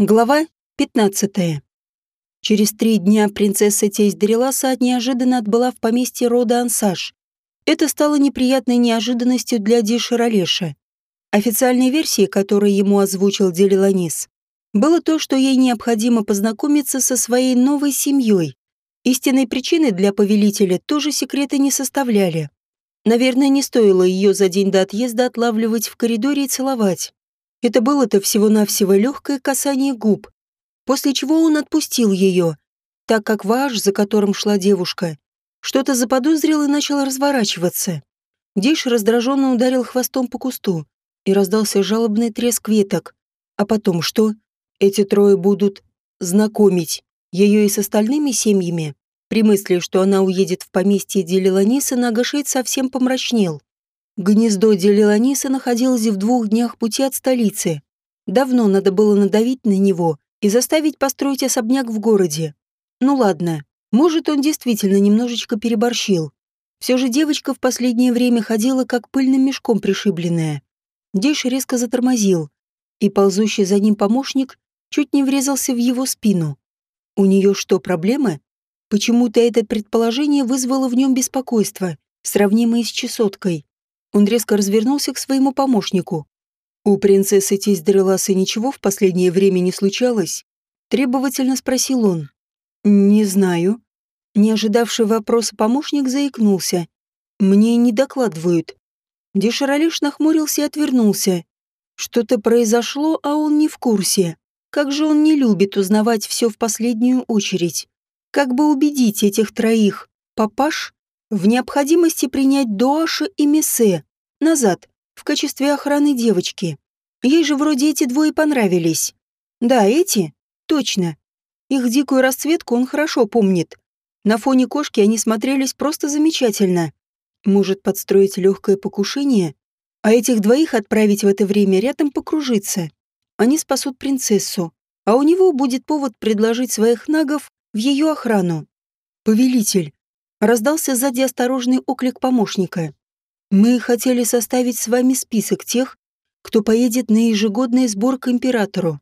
Глава 15. Через три дня принцесса Тесть Дреласа неожиданно отбыла в поместье рода Ансаж. Это стало неприятной неожиданностью для Ди Шаролеша. Официальной версией, которую ему озвучил Делиланис, было то, что ей необходимо познакомиться со своей новой семьей. Истинной причины для повелителя тоже секреты не составляли. Наверное, не стоило ее за день до отъезда отлавливать в коридоре и целовать. Это было-то всего-навсего легкое касание губ, после чего он отпустил ее, так как ваш, за которым шла девушка, что-то заподозрил и начал разворачиваться. Дейш раздраженно ударил хвостом по кусту, и раздался жалобный треск веток. А потом что? Эти трое будут знакомить ее и с остальными семьями? При мысли, что она уедет в поместье Делиланиса, Нагашейд совсем помрачнел. Гнездо Делиланиса находилось в двух днях пути от столицы. Давно надо было надавить на него и заставить построить особняк в городе. Ну ладно, может, он действительно немножечко переборщил. Все же девочка в последнее время ходила как пыльным мешком пришибленная. Дейш резко затормозил, и ползущий за ним помощник чуть не врезался в его спину. У нее что, проблемы? Почему-то это предположение вызвало в нем беспокойство, сравнимое с чесоткой. Он резко развернулся к своему помощнику. «У принцессы Тиздреласы ничего в последнее время не случалось?» Требовательно спросил он. «Не знаю». Не ожидавший вопроса помощник заикнулся. «Мне не докладывают». Деширалиш нахмурился и отвернулся. Что-то произошло, а он не в курсе. Как же он не любит узнавать все в последнюю очередь. Как бы убедить этих троих, папаш в необходимости принять Дуаша и Месе назад, в качестве охраны девочки. Ей же вроде эти двое понравились. Да, эти? Точно. Их дикую расцветку он хорошо помнит. На фоне кошки они смотрелись просто замечательно. Может подстроить легкое покушение, а этих двоих отправить в это время рядом покружиться. Они спасут принцессу, а у него будет повод предложить своих нагов в ее охрану. Повелитель, Раздался сзади осторожный оклик помощника. «Мы хотели составить с вами список тех, кто поедет на ежегодный сбор к императору».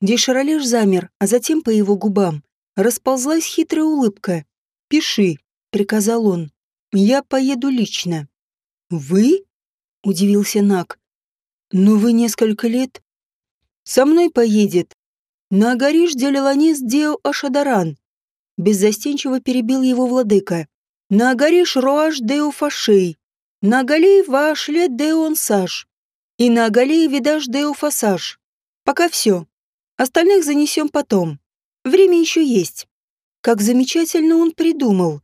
Деширалеш замер, а затем по его губам расползлась хитрая улыбка. «Пиши», — приказал он. «Я поеду лично». «Вы?» — удивился Нак. «Но вы несколько лет...» «Со мной поедет. На Агариш Делеланис Део Ашадаран», Беззастенчиво перебил его владыка. «На горе Шруаш део фашей, на галей вашле деон саш, и на галей видаш део фасаж. Пока все. Остальных занесем потом. Время еще есть». Как замечательно он придумал.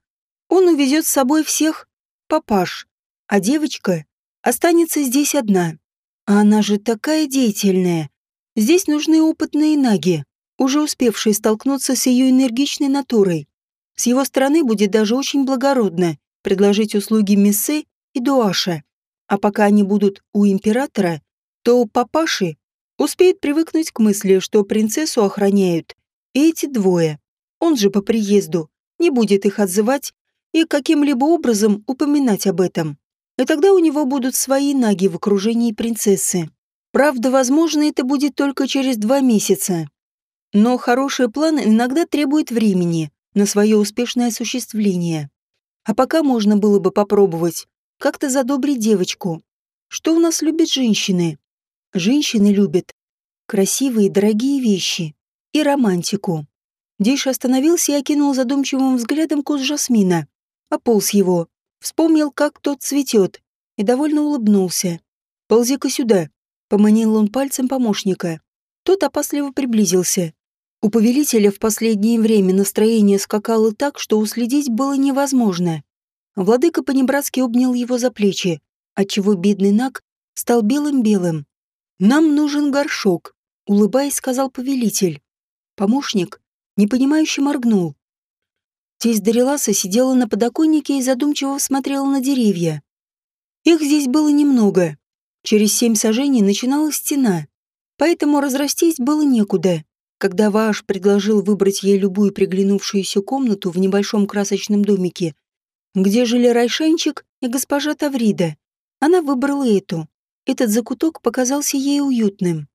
Он увезет с собой всех папаш, а девочка останется здесь одна. А она же такая деятельная. Здесь нужны опытные наги уже успевший столкнуться с ее энергичной натурой. С его стороны будет даже очень благородно предложить услуги Мессе и Дуаша. А пока они будут у императора, то папаши успеют привыкнуть к мысли, что принцессу охраняют и эти двое. Он же по приезду не будет их отзывать и каким-либо образом упоминать об этом. И тогда у него будут свои наги в окружении принцессы. Правда, возможно, это будет только через два месяца. Но хороший план иногда требует времени на свое успешное осуществление. А пока можно было бы попробовать как-то задобрить девочку. Что у нас любят женщины? Женщины любят красивые дорогие вещи и романтику. Дейш остановился и окинул задумчивым взглядом куст жасмина. Ополз его, вспомнил, как тот цветет, и довольно улыбнулся. «Ползи-ка сюда», — поманил он пальцем помощника. Тот опасливо приблизился. У повелителя в последнее время настроение скакало так, что уследить было невозможно. Владыка понебратски обнял его за плечи, отчего бедный Наг стал белым-белым. «Нам нужен горшок», — улыбаясь, сказал повелитель. Помощник, непонимающе моргнул. Тесть Дариласа сидела на подоконнике и задумчиво смотрела на деревья. Их здесь было немного. Через семь сажений начиналась стена, поэтому разрастись было некуда. Когда Ваш предложил выбрать ей любую приглянувшуюся комнату в небольшом красочном домике, где жили Райшанчик и госпожа Таврида, она выбрала эту. Этот закуток показался ей уютным.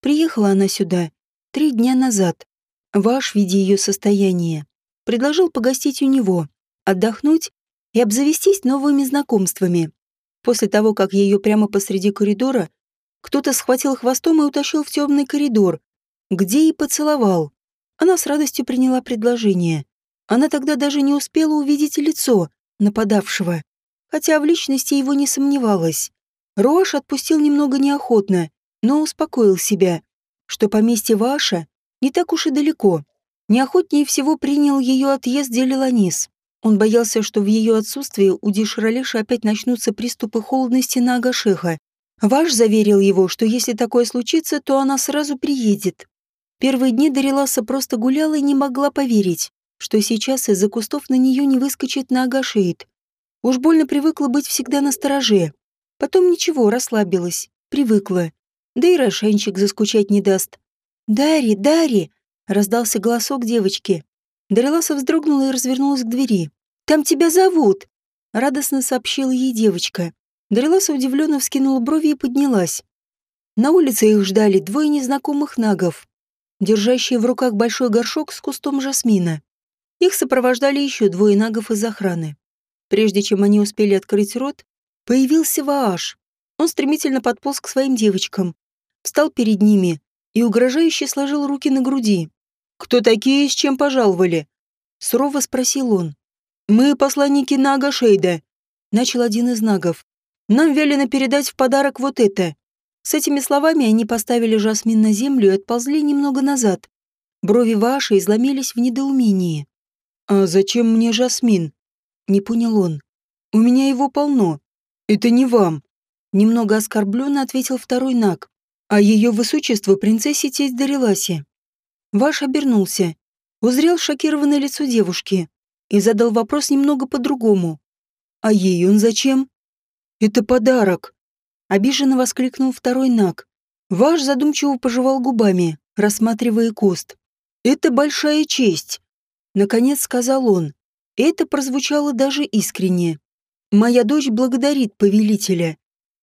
Приехала она сюда Три дня назад. Ваш, видя ее состояние, предложил погостить у него, отдохнуть и обзавестись новыми знакомствами. После того, как ее прямо посреди коридора кто-то схватил хвостом и утащил в темный коридор, где и поцеловал. Она с радостью приняла предложение. Она тогда даже не успела увидеть лицо нападавшего, хотя в личности его не сомневалась. Рош отпустил немного неохотно, но успокоил себя, что поместье Ваша не так уж и далеко. Неохотнее всего принял ее отъезд Делиланис. Он боялся, что в ее отсутствии у Дишралеша опять начнутся приступы холодности на Агашеха. Ваш заверил его, что если такое случится, то она сразу приедет. Первые дни Дариласа просто гуляла и не могла поверить, что сейчас из-за кустов на нее не выскочит Агашеид. Уж больно привыкла быть всегда на стороже. Потом ничего, расслабилась, привыкла. Да и Рошенчик заскучать не даст. «Дарри, Дарри!» — раздался голосок девочки. Дариласа вздрогнула и развернулась к двери. «Там тебя зовут!» — радостно сообщила ей девочка. Дариласа удивленно вскинула брови и поднялась. На улице их ждали двое незнакомых нагов, держащие в руках большой горшок с кустом жасмина. Их сопровождали еще двое нагов из охраны. Прежде чем они успели открыть рот, появился Вааш. Он стремительно подполз к своим девочкам, встал перед ними и угрожающе сложил руки на груди. «Кто такие и с чем пожаловали?» Сурово спросил он. «Мы посланники Нага Шейда», — начал один из нагов. «Нам велено передать в подарок вот это». С этими словами они поставили Жасмин на землю и отползли немного назад. Брови ваши изломились в недоумении. «А зачем мне Жасмин?» Не понял он. «У меня его полно. Это не вам». Немного оскорбленно ответил второй Наг. «А ее высочество принцессе тесть Дариласе». Ваш обернулся, узрел шокированное лицо девушки и задал вопрос немного по-другому. «А ей он зачем?» «Это подарок!» Обиженно воскликнул второй Наг. Ваш задумчиво пожевал губами, рассматривая куст. «Это большая честь!» Наконец сказал он. Это прозвучало даже искренне. «Моя дочь благодарит повелителя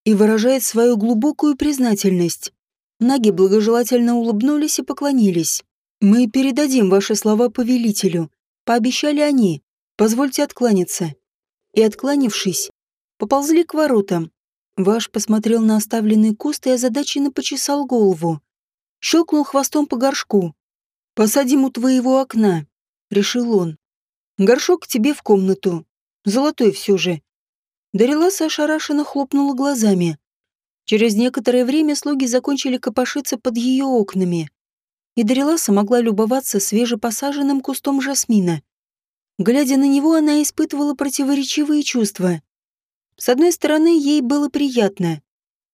и выражает свою глубокую признательность». Наги благожелательно улыбнулись и поклонились. «Мы передадим ваши слова повелителю», — пообещали они. «Позвольте откланяться». И, откланившись, поползли к воротам. Ваш посмотрел на оставленный куст и озадаченно почесал голову. Щелкнул хвостом по горшку. «Посадим у твоего окна», решил он. «Горшок тебе в комнату. Золотой все же». Дариласа ошарашенно хлопнула глазами. Через некоторое время слуги закончили копошиться под ее окнами. И Дариласа могла любоваться свежепосаженным кустом жасмина. Глядя на него, она испытывала противоречивые чувства. С одной стороны, ей было приятно.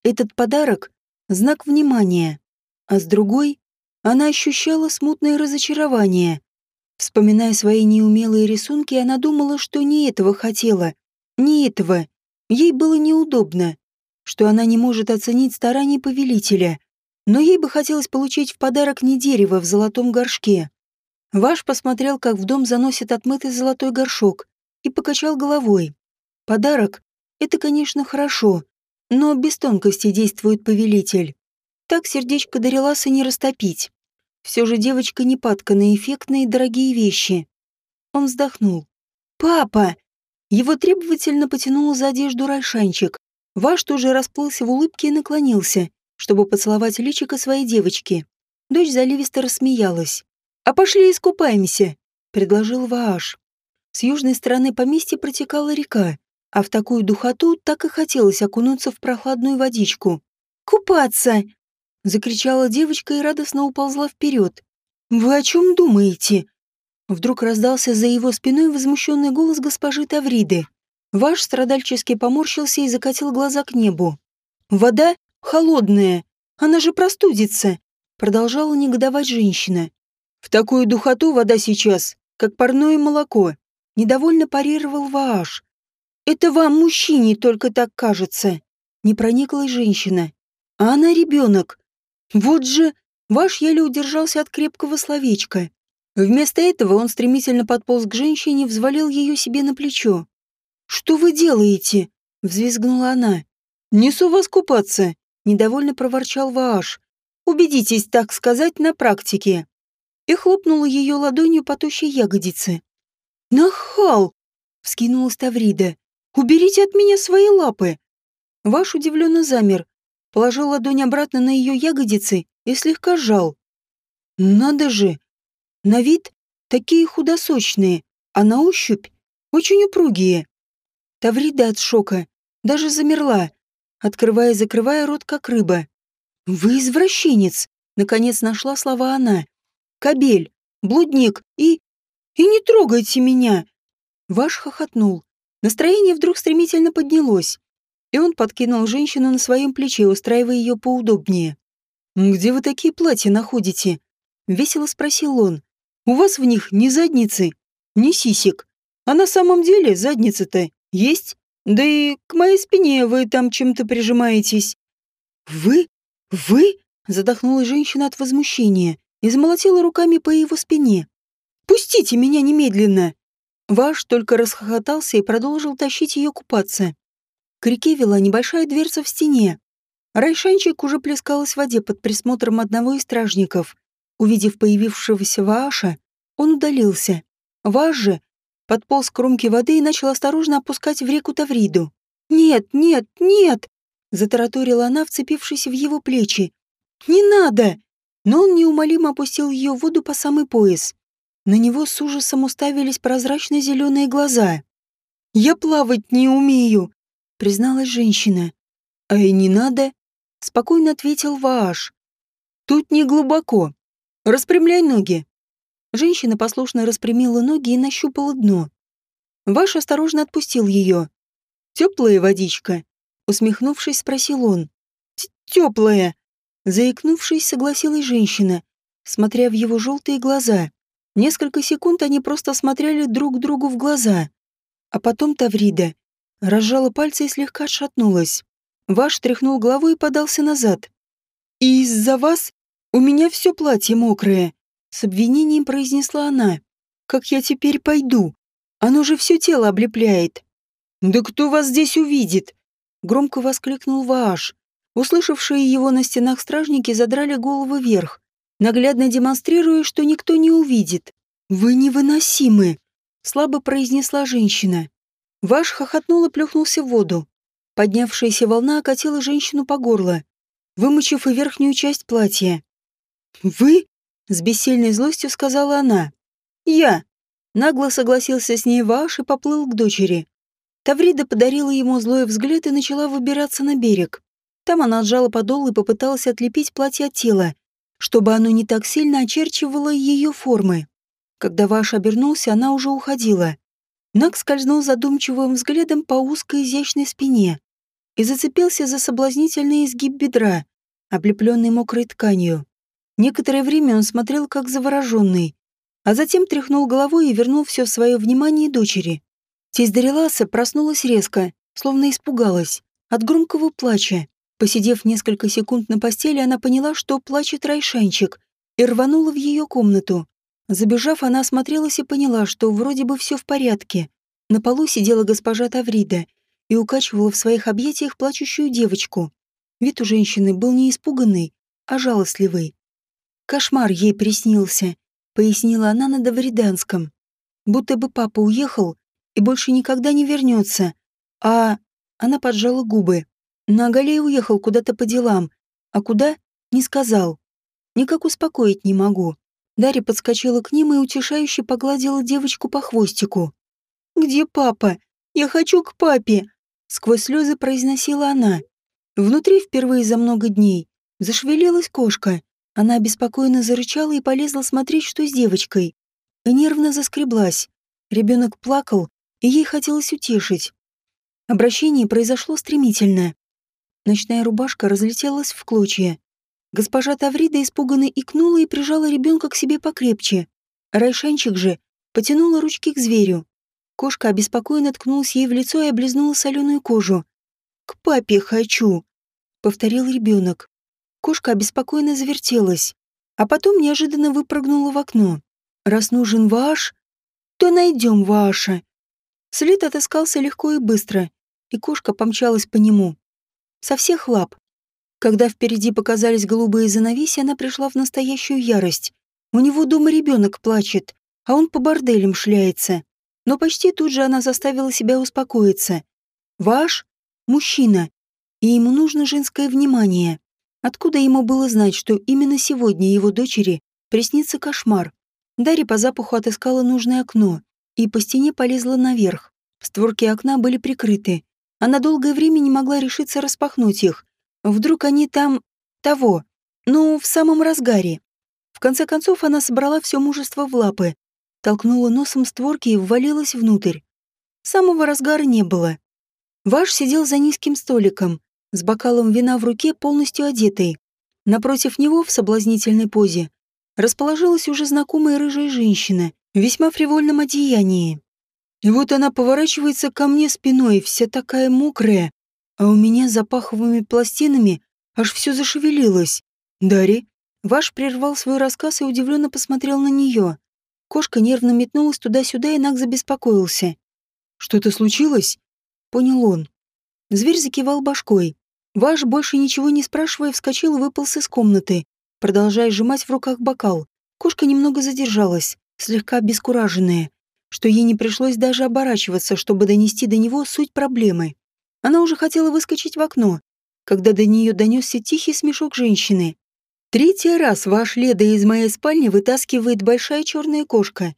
Этот подарок — знак внимания. А с другой, она ощущала смутное разочарование. Вспоминая свои неумелые рисунки, она думала, что не этого хотела. Не этого. Ей было неудобно, что она не может оценить старания повелителя. Но ей бы хотелось получить в подарок не дерево в золотом горшке. Ваш посмотрел, как в дом заносит отмытый золотой горшок, и покачал головой. Подарок — это, конечно, хорошо, но без тонкости действует повелитель. Так сердечко Дариласа не растопить. Все же девочка не падка на эффектные дорогие вещи. Он вздохнул. «Папа!» Его требовательно потянул за одежду Райшанчик. Ваш тоже расплылся в улыбке и наклонился, чтобы поцеловать личико своей девочки. Дочь заливисто рассмеялась. «А пошли искупаемся», — предложил Вааш. С южной стороны поместья протекала река, а в такую духоту так и хотелось окунуться в прохладную водичку. «Купаться!» Закричала девочка и радостно уползла вперед. «Вы о чем думаете?» Вдруг раздался за его спиной возмущенный голос госпожи Тавриды. Ваш страдальчески поморщился и закатил глаза к небу. «Вода холодная, она же простудится!» Продолжала негодовать женщина. «В такую духоту вода сейчас, как парное молоко!» Недовольно парировал Вааш. «Это вам, мужчине, только так кажется!» Не прониклась женщина. «А она ребенок, вот же, ваш еле удержался от крепкого словечка. Вместо этого он стремительно подполз к женщине и взвалил ее себе на плечо. «Что вы делаете?» — взвизгнула она. «Несу вас купаться», — недовольно проворчал Вааш. Убедитесь, так сказать, на практике. И хлопнула ее ладонью по тощей ягодице. «Нахал!» — вскинулась Таврида. «Уберите от меня свои лапы!» Ваш удивленно замер, положил ладонь обратно на ее ягодицы и слегка сжал. «Надо же! На вид такие худосочные, а на ощупь очень упругие». Таврида от шока даже замерла, открывая и закрывая рот, как рыба. «Вы извращенец!» — наконец нашла слова она. «Кобель, блудник и... и не трогайте меня!» Ваш хохотнул. Настроение вдруг стремительно поднялось, и он подкинул женщину на своем плече, устраивая ее поудобнее. «Где вы такие платья находите?» — весело спросил он. «У вас в них ни задницы, ни сисек. А на самом деле задница-то есть. Да и к моей спине вы там чем-то прижимаетесь». «Вы? Вы?» — задохнулась женщина от возмущения и замолотила руками по его спине. «Пустите меня немедленно!» Ваш только расхохотался и продолжил тащить ее купаться. К реке вела небольшая дверца в стене. Райшанчик уже плескалась в воде под присмотром одного из стражников. Увидев появившегося Вааша, он удалился. Ваш же подполз к кромке воды и начал осторожно опускать в реку Тавриду. «Нет, нет, нет!» — затараторила она, вцепившись в его плечи. «Не надо!» Но он неумолимо опустил ее в воду по самый пояс. На него с ужасом уставились прозрачно-зеленые глаза. «Я плавать не умею», — призналась женщина. «А и не надо», — спокойно ответил Вааш. «Тут не глубоко. Распрямляй ноги». Женщина послушно распрямила ноги и нащупала дно. Ваш осторожно отпустил ее. «Теплая водичка?» Усмехнувшись, спросил он. «Теплая!» Заикнувшись, согласилась женщина, смотря в его желтые глаза. Несколько секунд они просто смотрели друг другу в глаза. А потом Таврида разжала пальцы и слегка отшатнулась. Ваш тряхнул головой и подался назад. «И из-за вас у меня все платье мокрое», — с обвинением произнесла она. «Как я теперь пойду? Оно же все тело облепляет». «Да кто вас здесь увидит?» — громко воскликнул Вааш. Услышавшие его на стенах стражники задрали головы вверх наглядно демонстрируя, что никто не увидит. «Вы невыносимы!» — слабо произнесла женщина. Ваш хохотнул и плюхнулся в воду. Поднявшаяся волна окатила женщину по горло, вымочив и верхнюю часть платья. «Вы?» — с бессильной злостью сказала она. «Я!» — нагло согласился с ней Ваш и поплыл к дочери. Таврида подарила ему злой взгляд и начала выбираться на берег. Там она отжала подол и попыталась отлепить платье от тела, чтобы оно не так сильно очерчивало ее формы. Когда Ваш обернулся, она уже уходила. Нак скользнул задумчивым взглядом по узкой изящной спине и зацепился за соблазнительный изгиб бедра, облепленный мокрой тканью. Некоторое время он смотрел как завороженный, а затем тряхнул головой и вернул все свое внимание дочери. Тесть Дариласа проснулась резко, словно испугалась, от громкого плача. Посидев несколько секунд на постели, она поняла, что плачет Райшанчик, и рванула в ее комнату. Забежав, она осмотрелась и поняла, что вроде бы все в порядке. На полу сидела госпожа Таврида и укачивала в своих объятиях плачущую девочку. Вид у женщины был не испуганный, а жалостливый. «Кошмар ей приснился», — пояснила она на давриданском. «Будто бы папа уехал и больше никогда не вернется. А...» Она поджала губы. На Агалей уехал куда-то по делам, а куда — не сказал. Никак успокоить не могу. Дарья подскочила к ним и утешающе погладила девочку по хвостику. «Где папа? Я хочу к папе!» Сквозь слезы произносила она. Внутри впервые за много дней зашевелилась кошка. Она обеспокоенно зарычала и полезла смотреть, что с девочкой. И нервно заскреблась. Ребенок плакал, и ей хотелось утешить. Обращение произошло стремительно. Ночная рубашка разлетелась в клочья. Госпожа Таврида испуганно икнула и прижала ребенка к себе покрепче. Райшанчик же потянула ручки к зверю. Кошка обеспокоенно ткнулась ей в лицо и облизнула соленую кожу. «К папе хочу», — повторил ребенок. Кошка обеспокоенно завертелась, а потом неожиданно выпрыгнула в окно. «Раз нужен ваш, то найдем ваша». След отыскался легко и быстро, и кошка помчалась по нему со всех лап. Когда впереди показались голубые занавеси, она пришла в настоящую ярость. У него дома ребенок плачет, а он по борделям шляется. Но почти тут же она заставила себя успокоиться. Ваш мужчина, и ему нужно женское внимание. Откуда ему было знать, что именно сегодня его дочери приснится кошмар? Дарья по запаху отыскала нужное окно и по стене полезла наверх. Створки окна были прикрыты. Она долгое время не могла решиться распахнуть их. Вдруг они там... того. Ну, в самом разгаре. В конце концов она собрала все мужество в лапы, толкнула носом створки и ввалилась внутрь. Самого разгара не было. Ваш сидел за низким столиком, с бокалом вина в руке, полностью одетый. Напротив него, в соблазнительной позе, расположилась уже знакомая рыжая женщина, весьма фривольном одеянии. И вот она поворачивается ко мне спиной, вся такая мокрая, а у меня за паховыми пластинами аж все зашевелилось. Дарья, Ваш прервал свой рассказ и удивленно посмотрел на нее. Кошка нервно метнулась туда-сюда, и Нак забеспокоился. «Что-то случилось?» — понял он. Зверь закивал башкой. Ваш, больше ничего не спрашивая, вскочил и выполз из комнаты, продолжая сжимать в руках бокал. Кошка немного задержалась, слегка обескураженная, что ей не пришлось даже оборачиваться, чтобы донести до него суть проблемы. Она уже хотела выскочить в окно, когда до нее донесся тихий смешок женщины. «Третий раз ваш Леда из моей спальни вытаскивает большая черная кошка».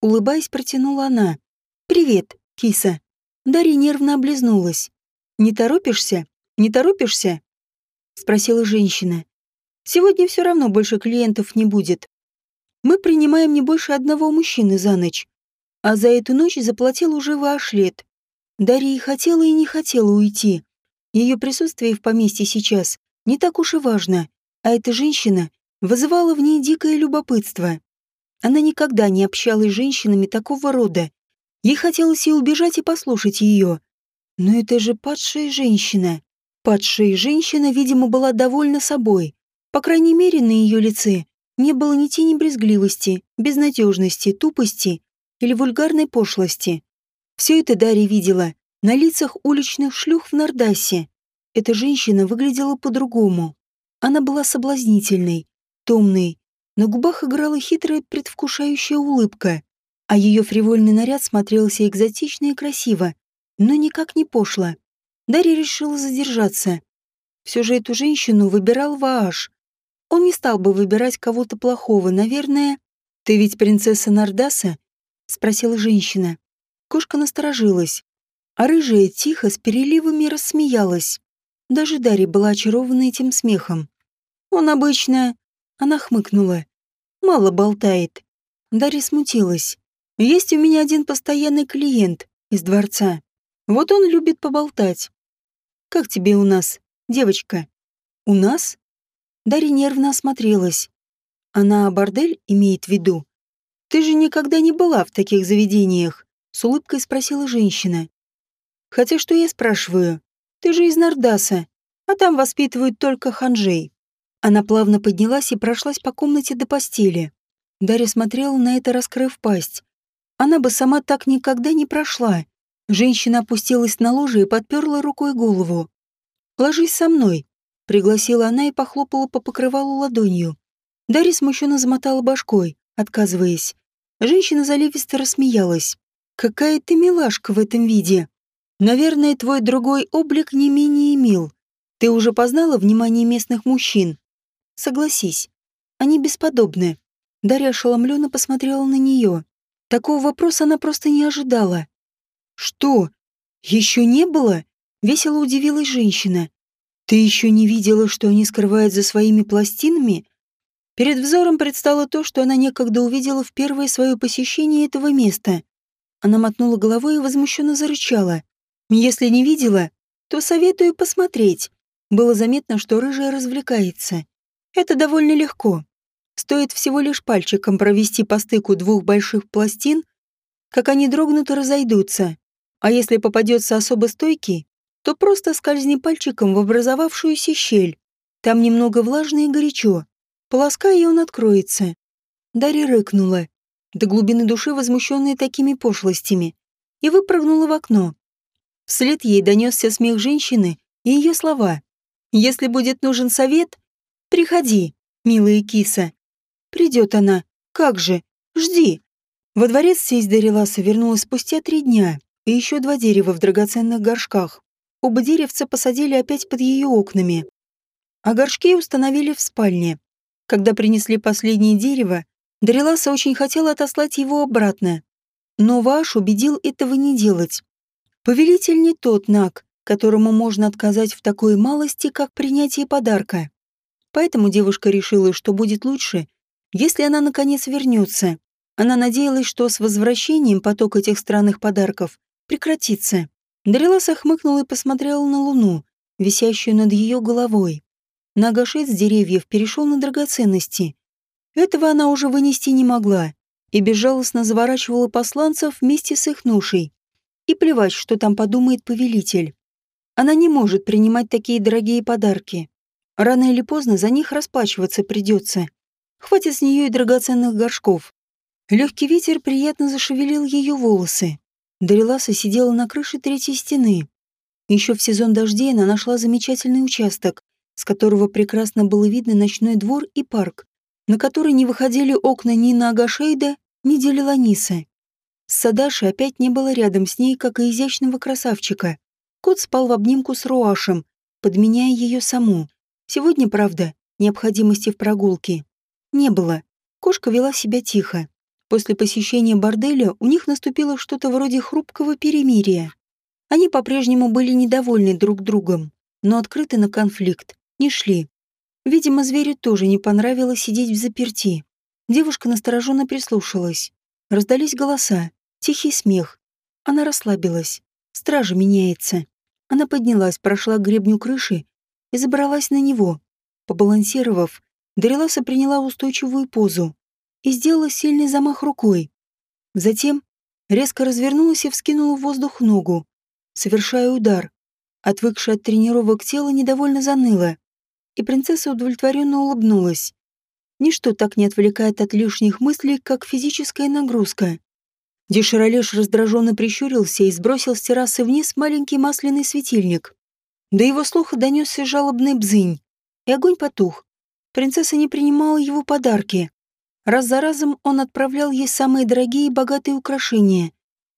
Улыбаясь, протянула она. «Привет, киса». Дарья нервно облизнулась. «Не торопишься? Не торопишься?» Спросила женщина. «Сегодня все равно больше клиентов не будет. Мы принимаем не больше одного мужчины за ночь. А за эту ночь заплатил уже ваш лет. Дарья и хотела, и не хотела уйти. Ее присутствие в поместье сейчас не так уж и важно, а эта женщина вызывала в ней дикое любопытство. Она никогда не общалась с женщинами такого рода. Ей хотелось и убежать, и послушать ее. Но это же падшая женщина. Падшая женщина, видимо, была довольна собой. По крайней мере, на ее лице не было ни тени брезгливости, безнадежности, тупости или вульгарной пошлости. Все это Дарья видела на лицах уличных шлюх в Нардасе. Эта женщина выглядела по-другому. Она была соблазнительной, томной, на губах играла хитрая предвкушающая улыбка, а ее фривольный наряд смотрелся экзотично и красиво, но никак не пошло. Дарья решила задержаться. Все же эту женщину выбирал Вааш. Он не стал бы выбирать кого-то плохого, наверное. «Ты ведь принцесса Нардаса?» — спросила женщина. Кошка насторожилась, а рыжая тихо с переливами рассмеялась. Даже Дарья была очарована этим смехом. «Он обычно...» Она хмыкнула. «Мало болтает». Дарья смутилась. «Есть у меня один постоянный клиент из дворца. Вот он любит поболтать. Как тебе у нас, девочка?» «У нас?» Дарья нервно осмотрелась. Она бордель имеет в виду? Ты же никогда не была в таких заведениях, с улыбкой спросила женщина. Хотя что я спрашиваю? Ты же из Нардаса, а там воспитывают только ханжей. Она плавно поднялась и прошлась по комнате до постели. Дарья смотрела на это, раскрыв пасть. Она бы сама так никогда не прошла. Женщина опустилась на ложе и подперла рукой голову. «Ложись со мной», — пригласила она и похлопала по покрывалу ладонью. Дарья смущенно замотала башкой, отказываясь. Женщина заливисто рассмеялась. «Какая ты милашка в этом виде! Наверное, твой другой облик не менее мил. Ты уже познала внимание местных мужчин? Согласись, они бесподобны». Дарья ошеломленно посмотрела на нее. Такого вопроса она просто не ожидала. «Что? Еще не было?» — весело удивилась женщина. «Ты еще не видела, что они скрывают за своими пластинами?» Перед взором предстало то, что она некогда увидела в первое свое посещение этого места. Она мотнула головой и возмущенно зарычала. «Если не видела, то советую посмотреть». Было заметно, что рыжая развлекается. Это довольно легко. Стоит всего лишь пальчиком провести по стыку двух больших пластин, как они дрогнут и разойдутся. А если попадется особо стойкий, то просто скользни пальчиком в образовавшуюся щель. Там немного влажно и горячо. Полоскай, и он откроется. Дарья рыкнула, до глубины души возмущенная такими пошлостями, и выпрыгнула в окно. Вслед ей донесся смех женщины и ее слова. Если будет нужен совет, приходи, милая киса. Придет она. Как же? Жди. Во дворец сесть Дариласа вернулась спустя три дня, и еще два дерева в драгоценных горшках. Оба деревца посадили опять под ее окнами. А горшки установили в спальне. Когда принесли последнее дерево, Дариласа очень хотела отослать его обратно. Но Ваш убедил этого не делать. Повелитель не тот наг, которому можно отказать в такой малости, как принятие подарка. Поэтому девушка решила, что будет лучше, если она наконец вернется. Она надеялась, что с возвращением поток этих странных подарков прекратится. Дариласа хмыкнула и посмотрела на луну, висящую над ее головой. Нагашет с деревьев перешел на драгоценности. Этого она уже вынести не могла и безжалостно заворачивала посланцев вместе с их ношей. И плевать, что там подумает повелитель. Она не может принимать такие дорогие подарки. Рано или поздно за них расплачиваться придется. Хватит с нее и драгоценных горшков. Легкий ветер приятно зашевелил ее волосы. Дариласа сидела на крыше третьей стены. Еще в сезон дождей она нашла замечательный участок, с которого прекрасно было видно ночной двор и парк, на который не выходили окна ни на Агашейда, ни Делиланиса. Садаши опять не было рядом с ней, как и изящного красавчика. Кот спал в обнимку с Руашем, подменяя ее саму. Сегодня, правда, необходимости в прогулке не было. Кошка вела себя тихо. После посещения борделя у них наступило что-то вроде хрупкого перемирия. Они по-прежнему были недовольны друг другом, но открыты на конфликт не шли. Видимо, зверю тоже не понравилось сидеть в заперти. Девушка настороженно прислушалась. Раздались голоса, тихий смех. Она расслабилась. Стража меняется. Она поднялась, прошла к гребню крыши и забралась на него. Побалансировав, Дариласа приняла устойчивую позу и сделала сильный замах рукой. Затем резко развернулась и вскинула в воздух ногу, совершая удар. Отвыкшая от тренировок тело недовольно заныло, и принцесса удовлетворенно улыбнулась. Ничто так не отвлекает от лишних мыслей, как физическая нагрузка. Деширалеш раздраженно прищурился и сбросил с террасы вниз маленький масляный светильник. До его слуха донесся жалобный бзынь, и огонь потух. Принцесса не принимала его подарки. Раз за разом он отправлял ей самые дорогие и богатые украшения,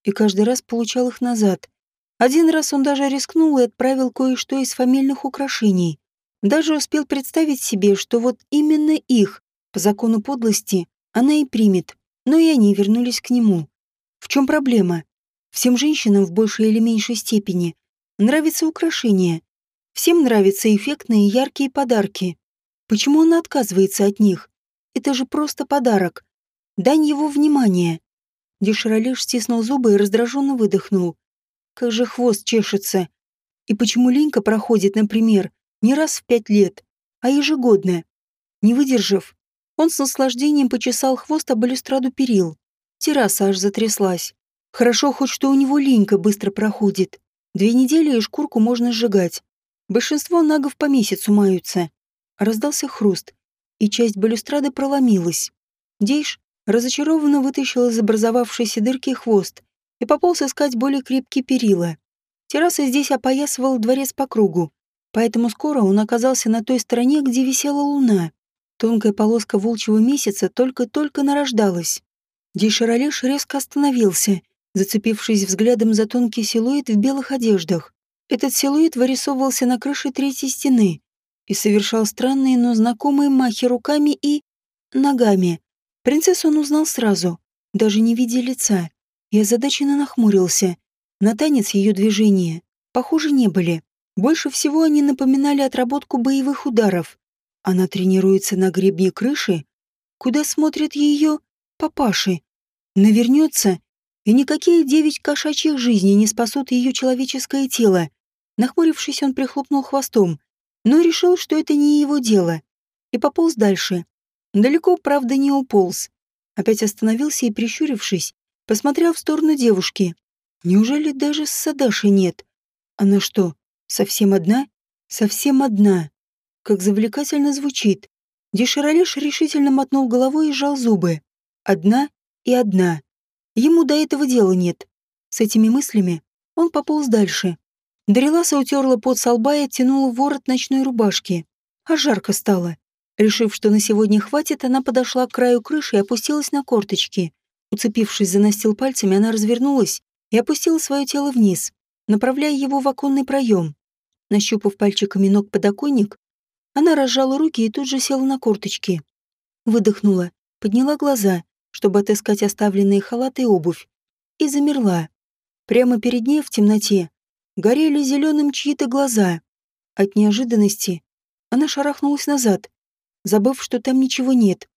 и каждый раз получал их назад. Один раз он даже рискнул и отправил кое-что из фамильных украшений. Даже успел представить себе, что вот именно их, по закону подлости, она и примет, но и они вернулись к нему. В чем проблема? Всем женщинам в большей или меньшей степени нравятся украшения. Всем нравятся эффектные яркие подарки. Почему она отказывается от них? Это же просто подарок. Дань его внимания. Деширалеш стиснул зубы и раздраженно выдохнул. Как же хвост чешется. И почему линька проходит, например, не раз в пять лет, а ежегодно? Не выдержав, он с наслаждением почесал хвост об балюстраду перил. Терраса аж затряслась. Хорошо хоть что у него линька быстро проходит. Две недели и шкурку можно сжигать. Большинство нагов по месяцу маются. Раздался хруст, и часть балюстрады проломилась. Дейш разочарованно вытащил из образовавшейся дырки хвост и пополз искать более крепкие перила. Терраса здесь опоясывал дворец по кругу, поэтому скоро он оказался на той стороне, где висела луна. Тонкая полоска волчьего месяца только-только нарождалась. Дейшаролеш резко остановился, зацепившись взглядом за тонкий силуэт в белых одеждах. Этот силуэт вырисовывался на крыше третьей стены, и совершал странные, но знакомые махи руками и... ногами. Принцессу он узнал сразу, даже не видя лица, и озадаченно нахмурился. На танец ее движения, похоже, не были. Больше всего они напоминали отработку боевых ударов. Она тренируется на гребне крыши, куда смотрят ее папаши. Навернется, и никакие девять кошачьих жизней не спасут ее человеческое тело. Нахмурившись, он прихлопнул хвостом, но решил, что это не его дело, и пополз дальше. Далеко, правда, не уполз. Опять остановился и, прищурившись, посмотрел в сторону девушки. Неужели даже Садаши нет? Она что, совсем одна? Совсем одна. Как завлекательно звучит. Деширалеш решительно мотнул головой и сжал зубы. Одна и одна. Ему до этого дела нет. С этими мыслями он пополз дальше. Дариласа утерла пот со лба и оттянула ворот ночной рубашки. А жарко стало. Решив, что на сегодня хватит, она подошла к краю крыши и опустилась на корточки. Уцепившись за настил пальцами, она развернулась и опустила свое тело вниз, направляя его в оконный проем. Нащупав пальчиками ног подоконник, она разжала руки и тут же села на корточки. Выдохнула, подняла глаза, чтобы отыскать оставленные халаты и обувь, и замерла. Прямо перед ней в темноте горели зеленым чьи-то глаза. От неожиданности она шарахнулась назад, забыв, что там ничего нет.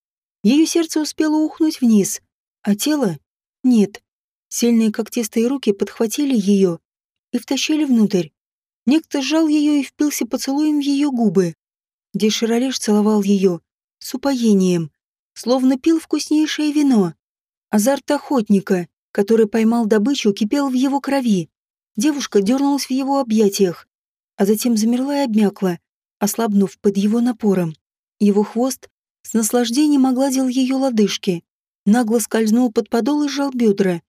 Ее сердце успело ухнуть вниз, а тело — нет. Сильные когтистые руки подхватили ее и втащили внутрь. Некто сжал ее и впился поцелуем в ее губы. Деширалеш целовал ее с упоением, словно пил вкуснейшее вино. Азарт охотника, который поймал добычу, кипел в его крови. Девушка дернулась в его объятиях, а затем замерла и обмякла, ослабнув под его напором. Его хвост с наслаждением огладил ее лодыжки, нагло скользнул под подол и сжал бедра.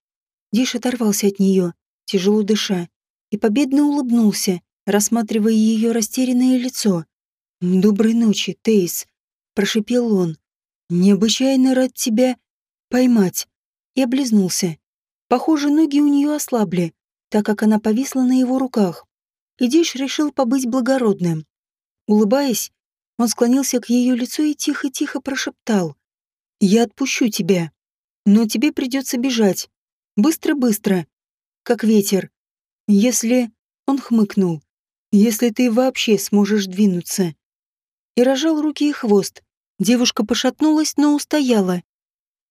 Диш оторвался от нее, тяжело дыша, и победно улыбнулся, рассматривая ее растерянное лицо. «Доброй ночи, Тейс», — прошипел он. «Необычайно рад тебя поймать». И облизнулся. Похоже, ноги у нее ослабли, так как она повисла на его руках. И Диш решил побыть благородным. Улыбаясь, он склонился к ее лицу и тихо-тихо прошептал. «Я отпущу тебя. Но тебе придется бежать. Быстро-быстро. Как ветер. Если...» Он хмыкнул. «Если ты вообще сможешь двинуться». И рожал руки и хвост. Девушка пошатнулась, но устояла.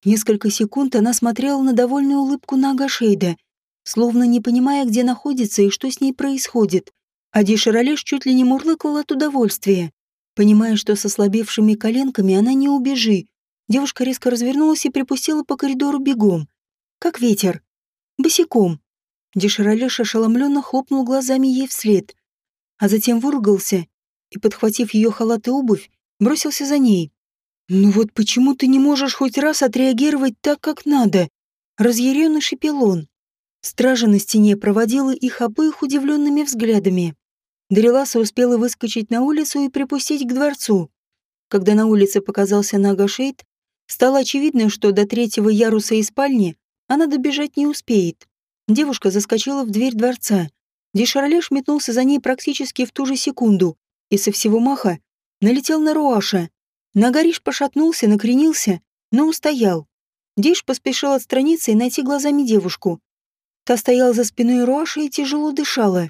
Несколько секунд она смотрела на довольную улыбку Нага Шейда, словно не понимая, где находится и что с ней происходит. А Дишаралеш чуть ли не мурлыкал от удовольствия. Понимая, что со слабевшими коленками она не убежи, девушка резко развернулась и припустила по коридору бегом. Как ветер. Босиком. Деширалеш ошеломленно хлопнул глазами ей вслед, а затем выругался и, подхватив ее халат и обувь, бросился за ней. «Ну вот почему ты не можешь хоть раз отреагировать так, как надо?» Разъяренно шипел он. Стража на стене проводила их обоих удивленными взглядами. Дариласа успела выскочить на улицу и припустить к дворцу. Когда на улице показался Нагашейд, стало очевидно, что до третьего яруса и спальни она добежать не успеет. Девушка заскочила в дверь дворца. Дешарлеш метнулся за ней практически в ту же секунду и со всего маха налетел на Руаша. Нагариш пошатнулся, накренился, но устоял. Диш поспешил отстраниться и найти глазами девушку. Та стояла за спиной Руаша и тяжело дышала.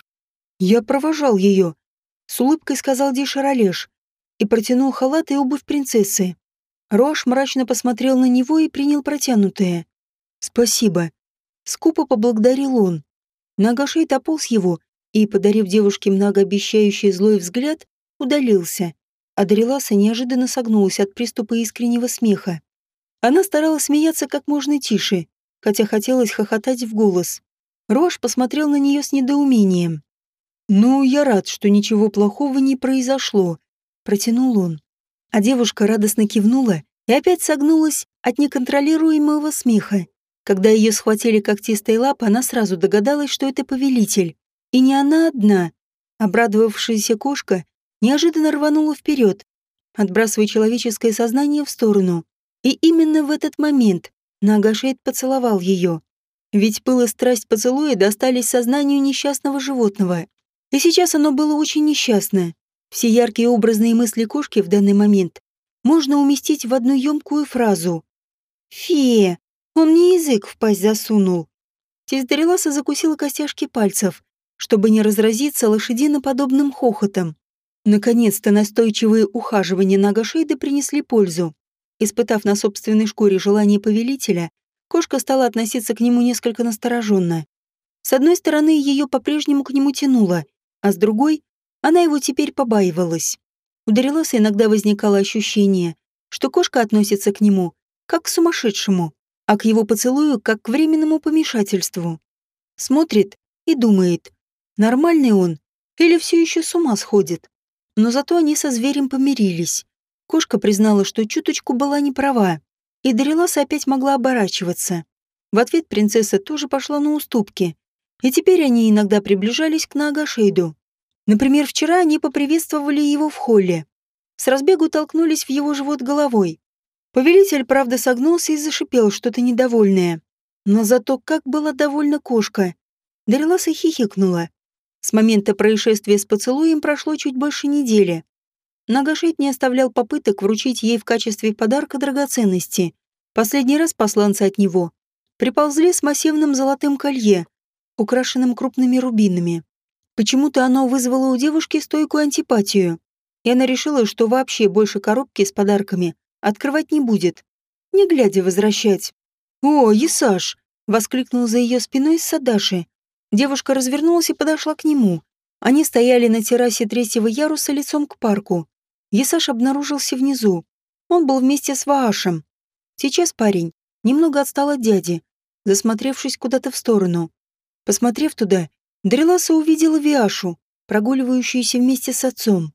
Я провожал ее, с улыбкой сказал Дишаролеш и протянул халат и обувь принцессы. Рош мрачно посмотрел на него и принял протянутое. «Спасибо». Скупо поблагодарил он. Нагашей тополз его и, подарив девушке многообещающий злой взгляд, удалился. А Дариласа неожиданно согнулась от приступа искреннего смеха. Она старалась смеяться как можно тише, хотя хотелось хохотать в голос. Рош посмотрел на нее с недоумением. «Ну, я рад, что ничего плохого не произошло», — протянул он. А девушка радостно кивнула и опять согнулась от неконтролируемого смеха. Когда ее схватили когтистой лапы, она сразу догадалась, что это повелитель. И не она одна. Обрадовавшаяся кошка неожиданно рванула вперед, отбрасывая человеческое сознание в сторону. И именно в этот момент Нагашейд поцеловал ее. Ведь пыл и страсть поцелуя достались сознанию несчастного животного, и сейчас оно было очень несчастное. Все яркие образные мысли кошки в данный момент можно уместить в одну емкую фразу. «Фея! Он мне язык в пасть засунул!» Тиздареласа закусила костяшки пальцев, чтобы не разразиться лошадиноподобным хохотом. Наконец-то настойчивые ухаживания Нагашейда принесли пользу. Испытав на собственной шкуре желание повелителя, кошка стала относиться к нему несколько настороженно. С одной стороны, ее по-прежнему к нему тянуло, а с другой она его теперь побаивалась. У Дариласа иногда возникало ощущение, что кошка относится к нему как к сумасшедшему, а к его поцелую как к временному помешательству. Смотрит и думает, нормальный он или все еще с ума сходит. Но зато они со зверем помирились. Кошка признала, что чуточку была не права, и Дариласа опять могла оборачиваться. В ответ принцесса тоже пошла на уступки И теперь они иногда приближались к Нагашейду. Например, вчера они поприветствовали его в холле. С разбегу толкнулись в его живот головой. Повелитель, правда, согнулся и зашипел что-то недовольное. Но зато как была довольна кошка. Дариласа хихикнула. С момента происшествия с поцелуем прошло чуть больше недели. Нагашейд не оставлял попыток вручить ей в качестве подарка драгоценности. Последний раз посланцы от него приползли с массивным золотым колье, украшенным крупными рубинами. Почему-то оно вызвало у девушки стойкую антипатию, и она решила, что вообще больше коробки с подарками открывать не будет, не глядя возвращать. «О, Есаш!» — воскликнул за ее спиной Садаши. Девушка развернулась и подошла к нему. Они стояли на террасе третьего яруса лицом к парку. Есаш обнаружился внизу. Он был вместе с Ваашем. Сейчас парень немного отстал от дяди, засмотревшись куда-то в сторону. Посмотрев туда, Дреласа увидела Виашу, прогуливающуюся вместе с отцом.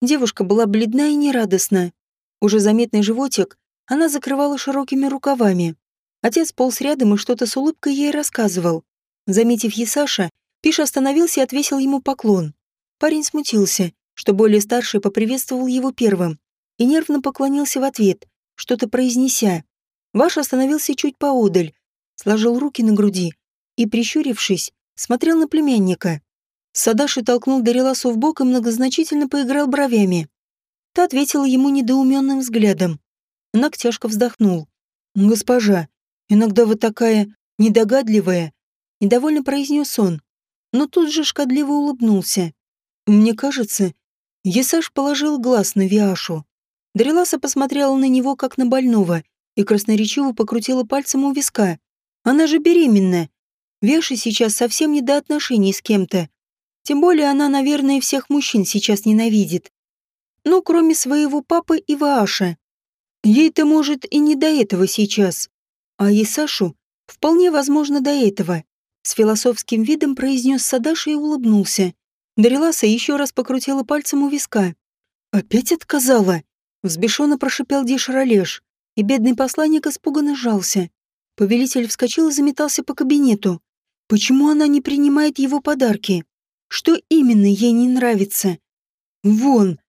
Девушка была бледна и нерадостна. Уже заметный животик она закрывала широкими рукавами. Отец полз рядом и что-то с улыбкой ей рассказывал. Заметив Есаша, Пиш остановился и отвесил ему поклон. Парень смутился, что более старший поприветствовал его первым, и нервно поклонился в ответ, что-то произнеся. Ваш остановился чуть поодаль, сложил руки на груди и, прищурившись, смотрел на племянника. Садаши толкнул Дариласу в бок и многозначительно поиграл бровями. Та ответила ему недоуменным взглядом. Нак тяжко вздохнул. «Госпожа, иногда вы такая недогадливая», — недовольно произнес он, но тут же шкодливо улыбнулся. «Мне кажется...» Есаш положил глаз на Виашу. Дариласа посмотрела на него, как на больного, и красноречиво покрутила пальцем у виска. «Она же беременна. Виаша сейчас совсем не до отношений с кем-то. Тем более она, наверное, всех мужчин сейчас ненавидит ну, кроме своего папы и Вааша. Ей-то, может, и не до этого сейчас. А Исашу вполне возможно до этого. С философским видом произнес Садаша и улыбнулся. Дариласа еще раз покрутила пальцем у виска. «Опять отказала?» Взбешенно прошипел Дишаролеш, и бедный посланник испуганно сжался. Повелитель вскочил и заметался по кабинету. Почему она не принимает его подарки? Что именно ей не нравится? «Вон!»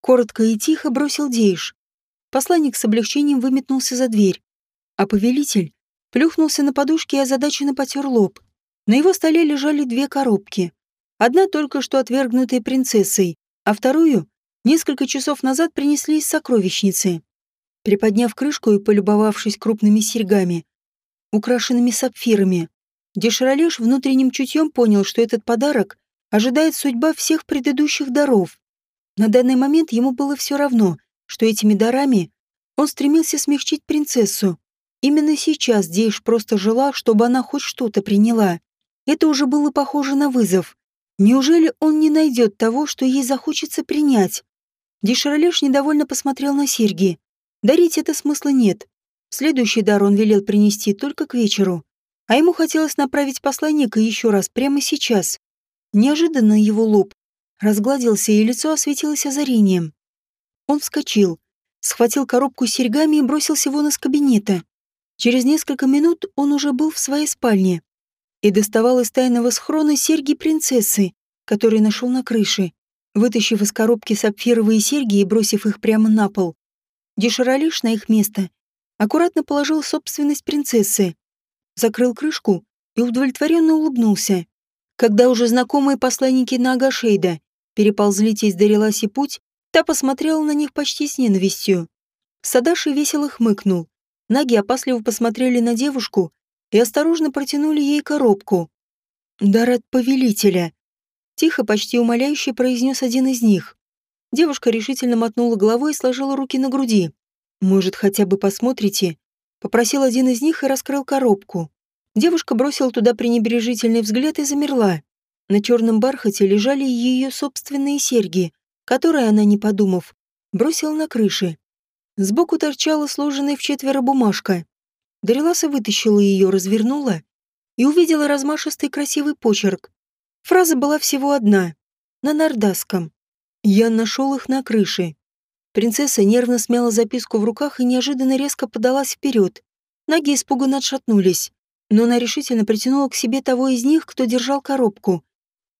Коротко и тихо бросил Дейш. Посланник с облегчением выметнулся за дверь. А повелитель плюхнулся на подушке и озадаченно потер лоб. На его столе лежали две коробки. Одна только что отвергнутая принцессой, а вторую несколько часов назад принесли из сокровищницы. Приподняв крышку и полюбовавшись крупными серьгами, украшенными сапфирами, Деширалеш внутренним чутьем понял, что этот подарок ожидает судьба всех предыдущих даров. На данный момент ему было все равно, что этими дарами он стремился смягчить принцессу. Именно сейчас Дейш просто жила, чтобы она хоть что-то приняла. Это уже было похоже на вызов. Неужели он не найдет того, что ей захочется принять? Деширалеш недовольно посмотрел на серьги. Дарить это смысла нет. Следующий дар он велел принести только к вечеру. А ему хотелось направить посланника еще раз прямо сейчас. Неожиданно его лоб разгладился, и лицо осветилось озарением. Он вскочил, схватил коробку с серьгами и бросился вон из кабинета. Через несколько минут он уже был в своей спальне и доставал из тайного схрона серьги принцессы, которые нашел на крыше. Вытащив из коробки сапфировые серьги и бросив их прямо на пол, Деширалиш на их место аккуратно положил собственность принцессы, закрыл крышку и удовлетворенно улыбнулся. Когда уже знакомые посланники Нагашейда переползли тесть Дариласи путь, та посмотрела на них почти с ненавистью. Садаши весело хмыкнул. Наги опасливо посмотрели на девушку и осторожно протянули ей коробку. «Дар от повелителя», — тихо, почти умоляюще произнес один из них. Девушка решительно мотнула головой и сложила руки на груди. «Может, хотя бы посмотрите?» — попросил один из них и раскрыл коробку. Девушка бросила туда пренебрежительный взгляд и замерла. На черном бархате лежали ее собственные серьги, которые она, не подумав, бросила на крыше. Сбоку торчала сложенная в четверо бумажка. Дариласа вытащила ее, развернула и увидела размашистый красивый почерк. Фраза была всего одна, на нордасском. «Я нашел их на крыше». Принцесса нервно смяла записку в руках и неожиданно резко подалась вперед. Ноги испуганно отшатнулись. но она решительно притянула к себе того из них, кто держал коробку,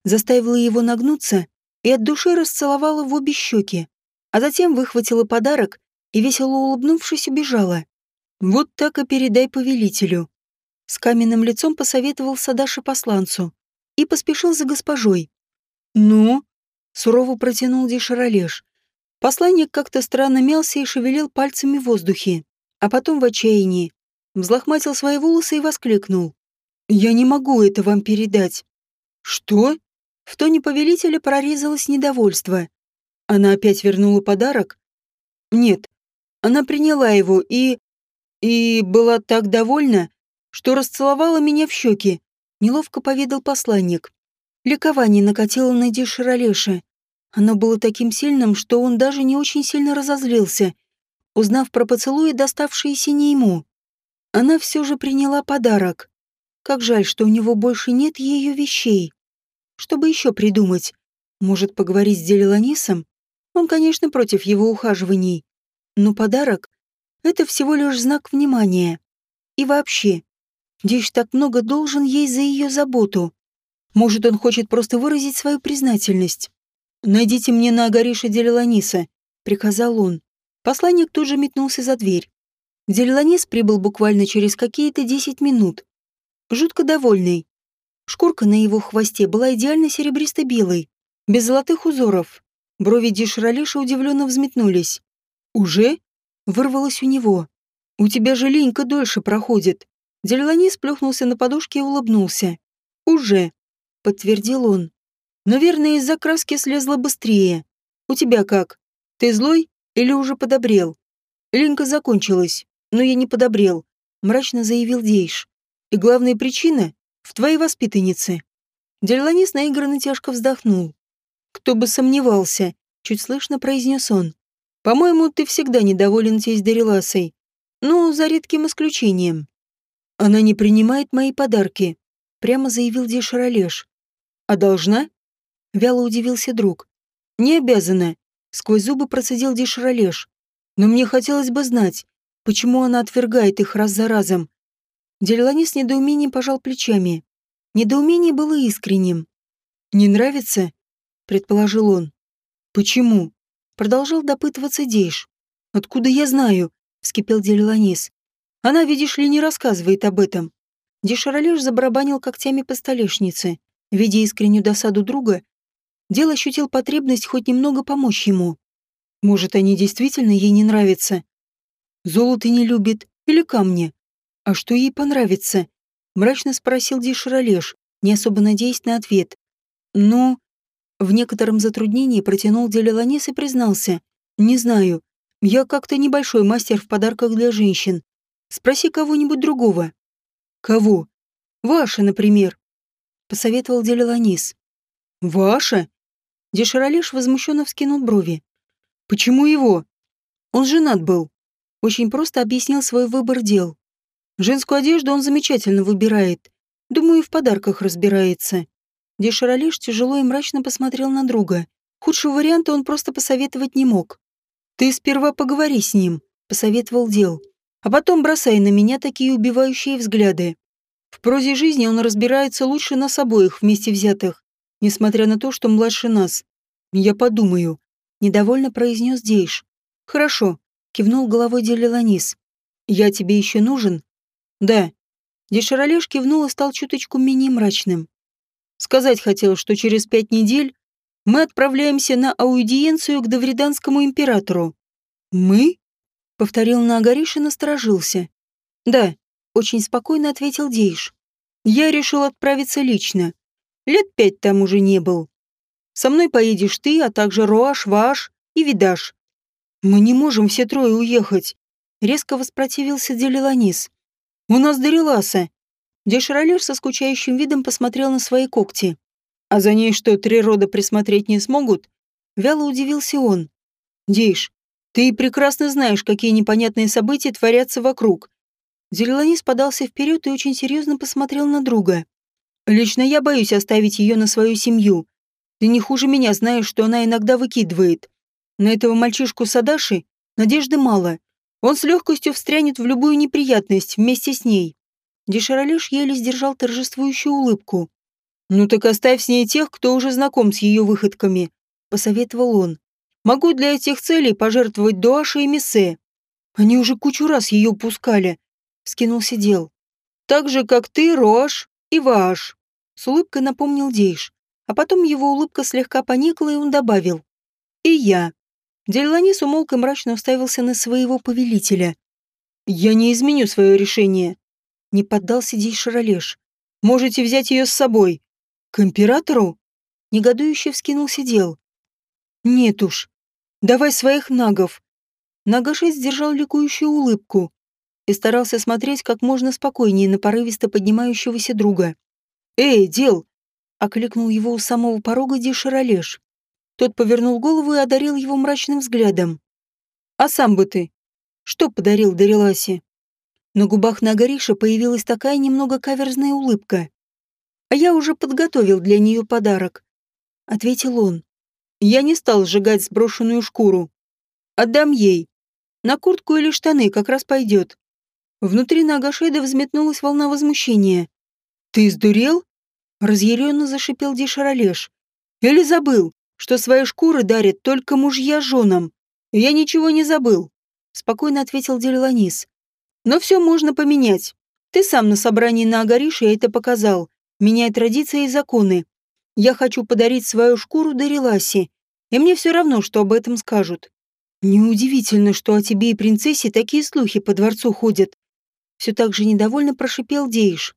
заставила его нагнуться и от души расцеловала в обе щеки, а затем выхватила подарок и, весело улыбнувшись, убежала. «Вот так и передай повелителю». С каменным лицом посоветовал Садаши посланцу и поспешил за госпожой. «Ну?» — сурово протянул Деширалеш. Посланник как-то странно мялся и шевелил пальцами в воздухе, а потом в отчаянии взлохматил свои волосы и воскликнул. «Я не могу это вам передать». «Что?» В тоне повелителя прорезалось недовольство. Она опять вернула подарок? Нет, она приняла его и... и была так довольна, что расцеловала меня в щеки, неловко поведал посланник. Ликование накатило на Диширалеша. Оно было таким сильным, что он даже не очень сильно разозлился, узнав про поцелуи, доставшиеся не ему. Она все же приняла подарок. Как жаль, что у него больше нет ее вещей. Чтобы еще придумать? Может, поговорить с Делиланисом? Он, конечно, против его ухаживаний. Но подарок — это всего лишь знак внимания. И вообще, Диш так много должен ей за ее заботу. Может, он хочет просто выразить свою признательность. «Найдите мне на Агарише Делиланиса», — приказал он. Посланник тут же метнулся за дверь. Делиланис прибыл буквально через какие-то десять минут. Жутко довольный. Шкурка на его хвосте была идеально серебристо-белой, без золотых узоров. Брови Дишралиша удивленно взметнулись. «Уже?» — вырвалось у него. «У тебя же линька дольше проходит». Дельлани сплюхнулся на подушке и улыбнулся. «Уже», — подтвердил он. «Наверное, из-за краски слезла быстрее. У тебя как? Ты злой или уже подобрел?» «Линька закончилась, но я не подобрел», — мрачно заявил Дейш. «И главная причина в твоей воспитаннице». Дельланис наигранно тяжко вздохнул. «Кто бы сомневался», — чуть слышно произнес он. «По-моему, ты всегда недоволен тесть Дариласой. Ну, за редким исключением». «Она не принимает мои подарки», — прямо заявил Дешаролеш. «А должна?» — вяло удивился друг. «Не обязана», — сквозь зубы процедил Дешаролеш. «Но мне хотелось бы знать, почему она отвергает их раз за разом, Делилани с недоумением пожал плечами. Недоумение было искренним. «Не нравится?» — предположил он. «Почему?» — продолжал допытываться Дейш. «Откуда я знаю?» — вскипел Делиланис. «Она, видишь ли, не рассказывает об этом». Дешаролеш забарабанил когтями по столешнице. Видя искреннюю досаду друга, Дел ощутил потребность хоть немного помочь ему. Может, они действительно ей не нравятся? Золото не любит или камни? «А что ей понравится?» — мрачно спросил Дишаролеш, не особо надеясь на ответ. «Ну...» В некотором затруднении протянул Делиланес и признался. «Не знаю. Я как-то небольшой мастер в подарках для женщин. Спроси кого-нибудь другого». «Кого?» «Ваша, например», — посоветовал Делиланис. «Ваша?» Деширалеш возмущенно вскинул брови. «Почему его?» «Он женат был». Очень просто объяснил свой выбор дел. Женскую одежду он замечательно выбирает. Думаю, и в подарках разбирается. Деширалеш тяжело и мрачно посмотрел на друга. Худшего варианта он просто посоветовать не мог. «Ты сперва поговори с ним», — посоветовал Дел. «А потом бросай на меня такие убивающие взгляды. В прозе жизни он разбирается лучше нас обоих вместе взятых, несмотря на то, что младше нас. Я подумаю», — недовольно произнес Дейш. «Хорошо», — кивнул головой Делиланис. «Я тебе еще нужен?» «Да». Деширалеш кивнул и стал чуточку менее мрачным. Сказать хотел, что через пять недель мы отправляемся на аудиенцию к Давриданскому императору. «Мы?» — повторил Нагариш и насторожился. «Да», — очень спокойно ответил Дейш. «Я решил отправиться лично. Лет пять там уже не был. Со мной поедешь ты, а также Роаш, Ваш и Видаш. Мы не можем все трое уехать», — резко воспротивился Делиланис. «У нас Дариласа!» Деширалеш со скучающим видом посмотрел на свои когти. «А за ней что, три рода присмотреть не смогут?» Вяло удивился он. «Дейш, ты прекрасно знаешь, какие непонятные события творятся вокруг». Зелеланис подался вперед и очень серьезно посмотрел на друга. «Лично я боюсь оставить ее на свою семью. Ты не хуже меня знаешь, что она иногда выкидывает. На этого мальчишку Садаши надежды мало. Он с легкостью встрянет в любую неприятность вместе с ней. Деширалеш еле сдержал торжествующую улыбку. «Ну так оставь с ней тех, кто уже знаком с ее выходками», — посоветовал он. «Могу для этих целей пожертвовать Дуаши и Миссе. Они уже кучу раз ее пускали», — скинул сидел. «Так же, как ты, Роаш и Вааш», — с улыбкой напомнил Дейш. А потом его улыбка слегка поникла, и он добавил. «И я». Дельланис умолк и мрачно уставился на своего повелителя. «Я не изменю свое решение», — не поддался Дейш Ролеш. «Можете взять ее с собой». «К императору?» Негодующе вскинулся дел. «Нет уж. Давай своих нагов». Нагашей сдержал ликующую улыбку и старался смотреть как можно спокойнее на порывисто поднимающегося друга. «Эй, дел!» — окликнул его у самого порога Дишаролеш. Тот повернул голову и одарил его мрачным взглядом. «А сам бы ты? Что подарил Дариласе?» На губах Нагариша появилась такая немного каверзная улыбка. «А я уже подготовил для нее подарок», — ответил он. «Я не стал сжигать сброшенную шкуру. Отдам ей. На куртку или штаны как раз пойдет». Внутри Нагашеда взметнулась волна возмущения. «Ты сдурел?» — разъяренно зашипел Дишаролеш. «Или забыл, что свои шкуры дарят только мужья женам?» «Я ничего не забыл», — спокойно ответил Делиланис. «Но все можно поменять. Ты сам на собрании на Агарише это показал, меняя традиции и законы. Я хочу подарить свою шкуру Дариласе, и мне все равно, что об этом скажут. Неудивительно, что о тебе и принцессе такие слухи по дворцу ходят. Все так же недовольно прошипел Дейш.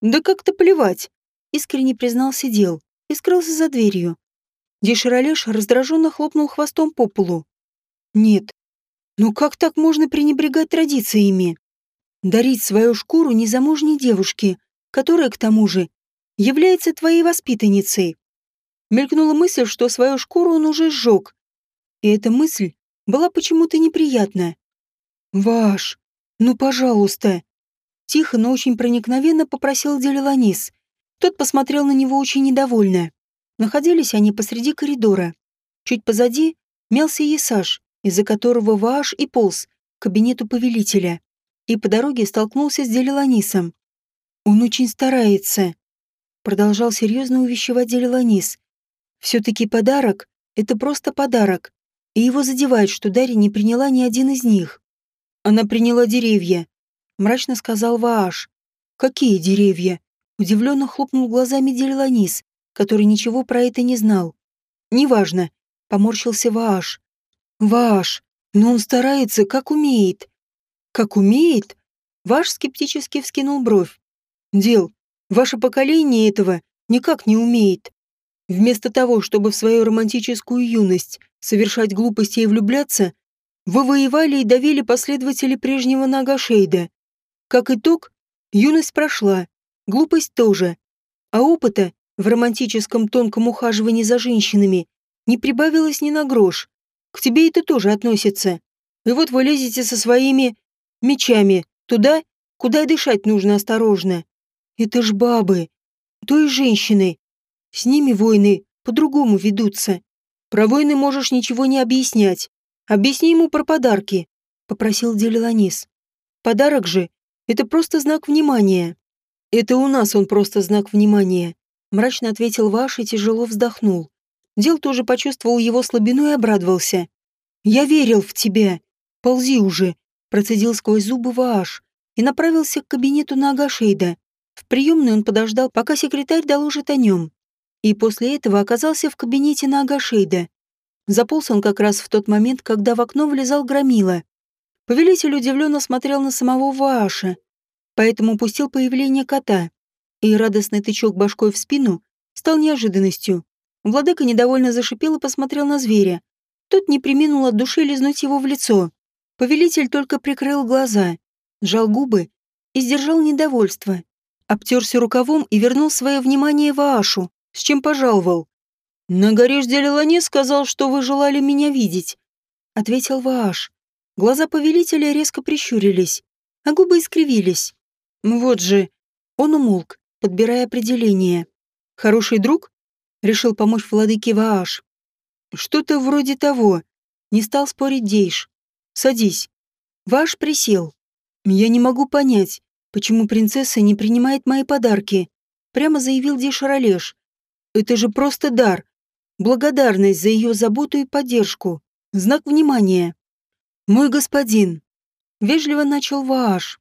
Да как-то плевать, искренне признался Дел и скрылся за дверью. Деширалеш раздраженно хлопнул хвостом по полу. Нет, ну как так можно пренебрегать традициями? Дарить свою шкуру незамужней девушке, которая, к тому же, является твоей воспитанницей. Мелькнула мысль, что свою шкуру он уже сжег. И эта мысль была почему-то неприятна. «Ваш, ну, пожалуйста!» Тихо, но очень проникновенно попросил Делиланис. Тот посмотрел на него очень недовольно. Находились они посреди коридора. Чуть позади мялся Есаш, из-за которого Вааш и полз к кабинету повелителя. И по дороге столкнулся с Делиланисом. «Он очень старается», — продолжал серьезно увещевать Делиланис. «Все-таки подарок — это просто подарок, и его задевает, что Дарья не приняла ни один из них». «Она приняла деревья», — мрачно сказал Вааш. «Какие деревья?» — удивленно хлопнул глазами Делиланис который ничего про это не знал. «Неважно», — поморщился Вааш. «Вааш, но он старается, как умеет». «Как умеет?» Ваш скептически вскинул бровь. «Дел, ваше поколение этого никак не умеет. Вместо того, чтобы в свою романтическую юность совершать глупости и влюбляться, вы воевали и давили последователей прежнего Нагашейда. Как итог, юность прошла, глупость тоже, а опыта в романтическом тонком ухаживании за женщинами не прибавилось ни на грош. К тебе это тоже относится. И вот вы лезете со своими мечами туда, куда дышать нужно осторожно. Это ж бабы, то и женщины. С ними войны по-другому ведутся. Про войны можешь ничего не объяснять. Объясни ему про подарки, попросил Делиланис. Подарок же — это просто знак внимания. Это у нас он просто знак внимания. Мрачно ответил Ваш и тяжело вздохнул. Дел тоже почувствовал его слабину и обрадовался. «Я верил в тебя. Ползи уже», — процедил сквозь зубы Вааш и направился к кабинету на Агашейда. В приемной он подождал, пока секретарь доложит о нем. И после этого оказался в кабинете на Агашейда. Заполз он как раз в тот момент, когда в окно влезал Громила. Повелитель удивленно смотрел на самого Вааша, поэтому упустил появление кота и радостный тычок башкой в спину стал неожиданностью. Владыка недовольно зашипел и посмотрел на зверя. Тот не приминул от души лизнуть его в лицо. Повелитель только прикрыл глаза, сжал губы и сдержал недовольство. Обтерся рукавом и вернул свое внимание Ваашу, с чем пожаловал. «На горе Делилане сказал, что вы желали меня видеть», — ответил Вааш. Глаза повелителя резко прищурились, а губы искривились. «Вот же...» Он умолк, подбирая определение. «Хороший друг?» — решил помочь владыке Вааш. «Что-то вроде того». Не стал спорить Дейш. «Садись». Вааш присел. «Я не могу понять, почему принцесса не принимает мои подарки?» Прямо заявил Дешаролеш. «Это же просто дар. Благодарность за ее заботу и поддержку. Знак внимания». «Мой господин», — вежливо начал Вааш.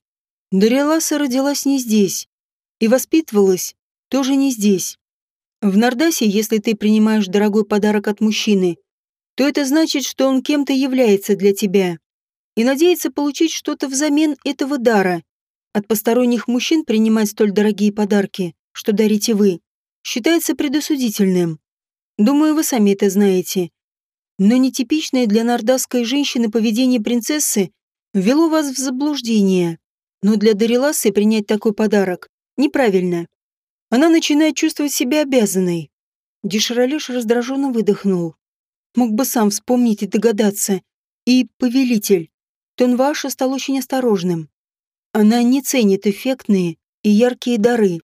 Дариласа родилась не здесь и воспитывалась тоже не здесь. В Нардасе, если ты принимаешь дорогой подарок от мужчины, то это значит, что он кем-то является для тебя и надеется получить что-то взамен этого дара. От посторонних мужчин принимать столь дорогие подарки, что дарите вы, считается предосудительным. Думаю, вы сами это знаете. Но нетипичное для нардасской женщины поведение принцессы ввело вас в заблуждение. Но для Дариласы принять такой подарок неправильно. Она начинает чувствовать себя обязанной. Деширалеш раздраженно выдохнул. Мог бы сам вспомнить и догадаться. И повелитель. Тон Ваша стал очень осторожным. Она не ценит эффектные и яркие дары.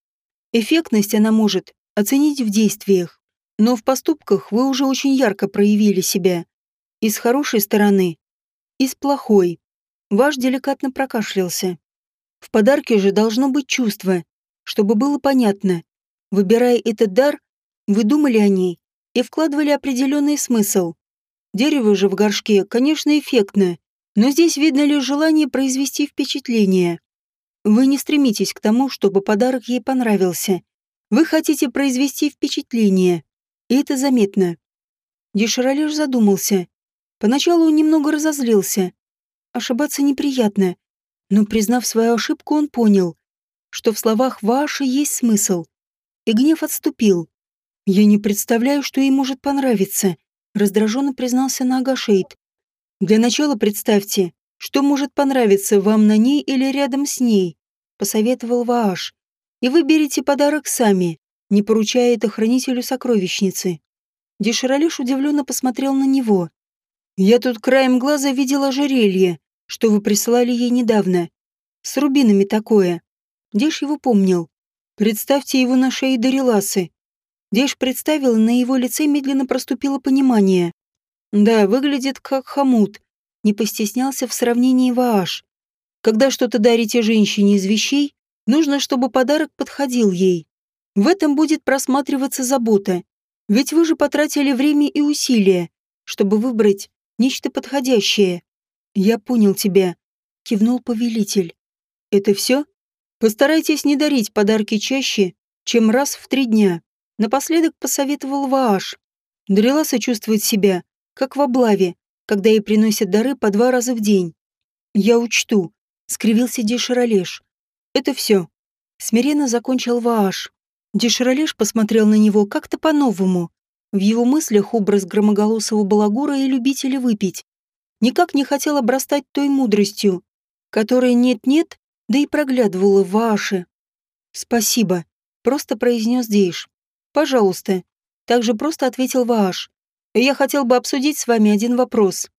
Эффектность она может оценить в действиях. Но в поступках вы уже очень ярко проявили себя. И с хорошей стороны, и с плохой. Ваш деликатно прокашлялся. В подарке же должно быть чувство, чтобы было понятно. Выбирая этот дар, вы думали о ней и вкладывали определенный смысл. Дерево же в горшке, конечно, эффектно, но здесь видно лишь желание произвести впечатление. Вы не стремитесь к тому, чтобы подарок ей понравился. Вы хотите произвести впечатление, и это заметно. Деширалеш задумался. Поначалу он немного разозлился. Ошибаться неприятно, но, признав свою ошибку, он понял, что в словах «ваши» есть смысл. И гнев отступил. «Я не представляю, что ей может понравиться», — раздраженно признался Нагашейд. «Для начала представьте, что может понравиться вам на ней или рядом с ней», — посоветовал Вааш. «И выберите подарок сами, не поручая это хранителю сокровищницы». Деширалиш удивленно посмотрел на него. «Я тут краем глаза видел ожерелье, что вы прислали ей недавно. С рубинами такое. Деш его помнил. Представьте его на шее Дариласы. Деш представил, на его лице медленно проступило понимание. Да, выглядит как хомут. Не постеснялся в сравнении Вааш. Когда что-то дарите женщине из вещей, нужно, чтобы подарок подходил ей. В этом будет просматриваться забота. Ведь вы же потратили время и усилия, чтобы выбрать нечто подходящее. Я понял тебя, кивнул повелитель. Это все? Постарайтесь не дарить подарки чаще, чем раз в три дня. Напоследок посоветовал Вааш. Дариласа чувствует себя, как в облаве, когда ей приносят дары по два раза в день. Я учту, скривился Деширалеш. Это все. Смиренно закончил Вааш. Деширалеш посмотрел на него как-то по-новому. В его мыслях образ громоголосого балагура и любителя выпить. Никак не хотел обрастать той мудростью, которой нет-нет, да и проглядывала ваши. Спасибо, просто произнес Дейш. Пожалуйста. Также просто ответил Вааш. Я хотел бы обсудить с вами один вопрос.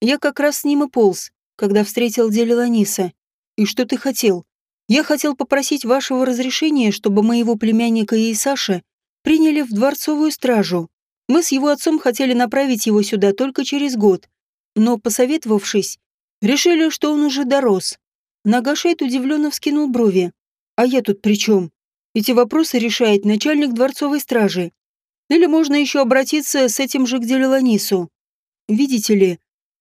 Я как раз с ним и полз, когда встретил Делиланиса. И что ты хотел? Я хотел попросить вашего разрешения, чтобы моего племянника и Саши приняли в дворцовую стражу. Мы с его отцом хотели направить его сюда только через год, но, посоветовавшись, решили, что он уже дорос. Нагашейт удивленно вскинул брови. «А я тут при чем? Эти вопросы решает начальник дворцовой стражи. Или можно еще обратиться с этим же к Делиланису. Видите ли,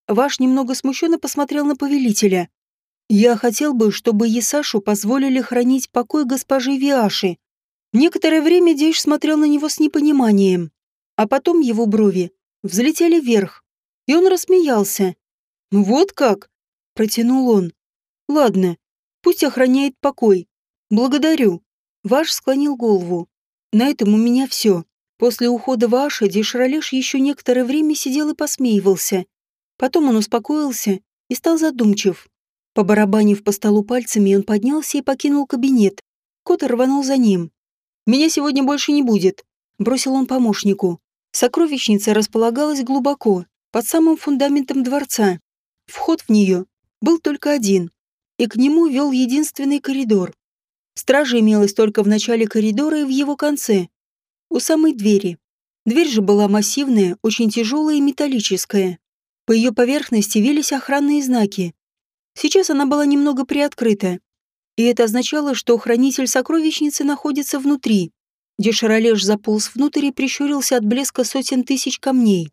Ваш немного смущенно посмотрел на повелителя. Я хотел бы, чтобы Есашу позволили хранить покой госпожи Виаши. Некоторое время Дейш смотрел на него с непониманием, а потом его брови взлетели вверх, и он рассмеялся. «Вот как?» – протянул он. Ладно, пусть охраняет покой. Благодарю. Ваш склонил голову. На этом у меня все. После ухода Ваша Дешралеш еще некоторое время сидел и посмеивался. Потом он успокоился и стал задумчив. Побарабанив по столу пальцами, он поднялся и покинул кабинет. Кот рванул за ним. «Меня сегодня больше не будет», — бросил он помощнику. Сокровищница располагалась глубоко, под самым фундаментом дворца. Вход в нее был только один и к нему вел единственный коридор. Стража имелась только в начале коридора и в его конце, у самой двери. Дверь же была массивная, очень тяжелая и металлическая. По ее поверхности велись охранные знаки. Сейчас она была немного приоткрыта. И это означало, что хранитель сокровищницы находится внутри. Деширалеш заполз внутрь и прищурился от блеска сотен тысяч камней,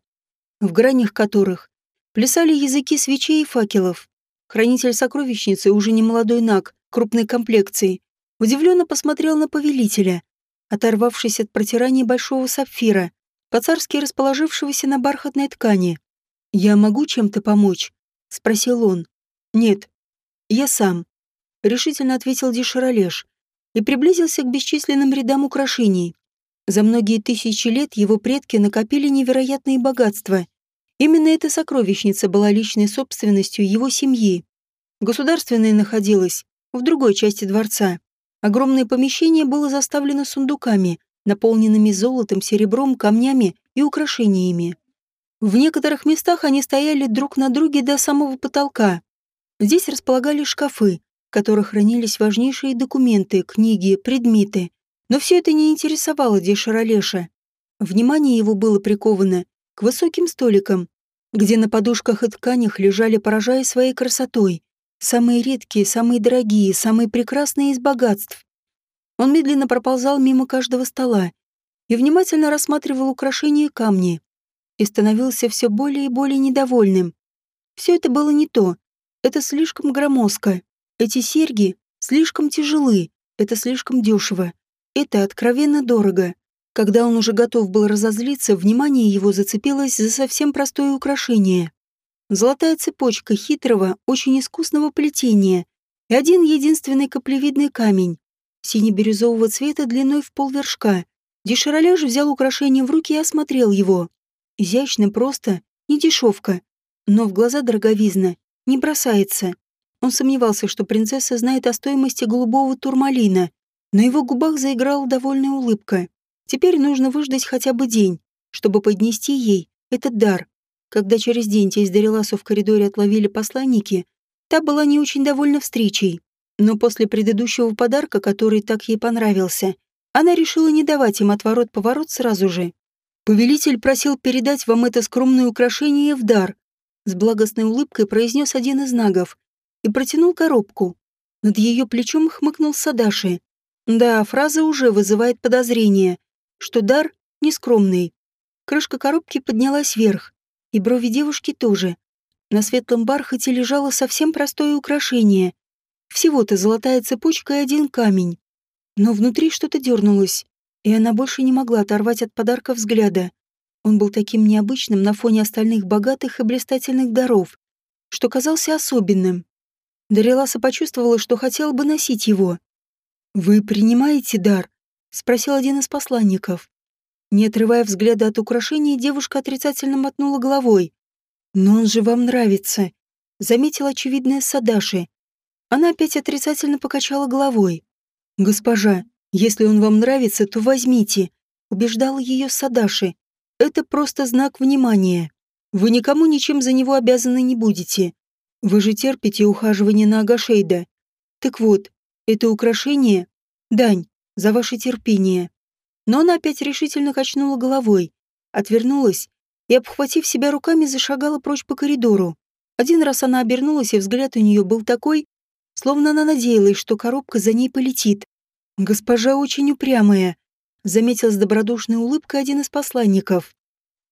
в гранях которых плясали языки свечей и факелов. Хранитель сокровищницы, уже не молодой наг, крупной комплекции, удивленно посмотрел на повелителя, оторвавшись от протирания большого сапфира, по-царски расположившегося на бархатной ткани. «Я могу чем-то помочь?» — спросил он. «Нет, я сам», — решительно ответил Деширалеш и приблизился к бесчисленным рядам украшений. За многие тысячи лет его предки накопили невероятные богатства. Именно эта сокровищница была личной собственностью его семьи. Государственная находилась в другой части дворца. Огромное помещение было заставлено сундуками, наполненными золотом, серебром, камнями и украшениями. В некоторых местах они стояли друг на друге до самого потолка. Здесь располагались шкафы, в которых хранились важнейшие документы, книги, предметы. Но все это не интересовало Деширалеша. Внимание его было приковано к высоким столикам, где на подушках и тканях лежали, поражая своей красотой, самые редкие, самые дорогие, самые прекрасные из богатств. Он медленно проползал мимо каждого стола и внимательно рассматривал украшения и камни и становился все более и более недовольным. Все это было не то. Это слишком громоздко. Эти серьги слишком тяжелы. Это слишком дешево. Это откровенно дорого. Когда он уже готов был разозлиться, внимание его зацепилось за совсем простое украшение. Золотая цепочка хитрого, очень искусного плетения и один единственный каплевидный камень, сине-бирюзового цвета длиной в полвершка. Деширалеж взял украшение в руки и осмотрел его. Изящно, просто, не дешевка, но в глаза дороговизна, не бросается. Он сомневался, что принцесса знает о стоимости голубого турмалина. На его губах заиграла довольная улыбка. Теперь нужно выждать хотя бы день, чтобы поднести ей этот дар. Когда через день тесть Дариласу в коридоре отловили посланники, та была не очень довольна встречей. Но после предыдущего подарка, который так ей понравился, она решила не давать им отворот-поворот сразу же. «Повелитель просил передать вам это скромное украшение в дар», с благостной улыбкой произнес один из нагов и протянул коробку. Над ее плечом хмыкнул Садаши. Да, фраза уже вызывает подозрение, что дар нескромный. Крышка коробки поднялась вверх, и брови девушки тоже. На светлом бархате лежало совсем простое украшение. Всего-то золотая цепочка и один камень. Но внутри что-то дернулось и она больше не могла оторвать от подарка взгляда. Он был таким необычным на фоне остальных богатых и блистательных даров, что казался особенным. Дариласа почувствовала, что хотела бы носить его. «Вы принимаете дар?» — спросил один из посланников. Не отрывая взгляда от украшений, девушка отрицательно мотнула головой. «Но он же вам нравится», — заметила очевидная Садаши. Она опять отрицательно покачала головой. «Госпожа, если он вам нравится, то возьмите, убеждала ее Садаши. Это просто знак внимания. Вы никому ничем за него обязаны не будете. Вы же терпите ухаживание на Агашейда. Так вот, это украшение — дань за ваше терпение. Но она опять решительно качнула головой, отвернулась и, обхватив себя руками, зашагала прочь по коридору. Один раз она обернулась, и взгляд у нее был такой, словно она надеялась, что коробка за ней полетит. «Госпожа очень упрямая», — заметил с добродушной улыбкой один из посланников.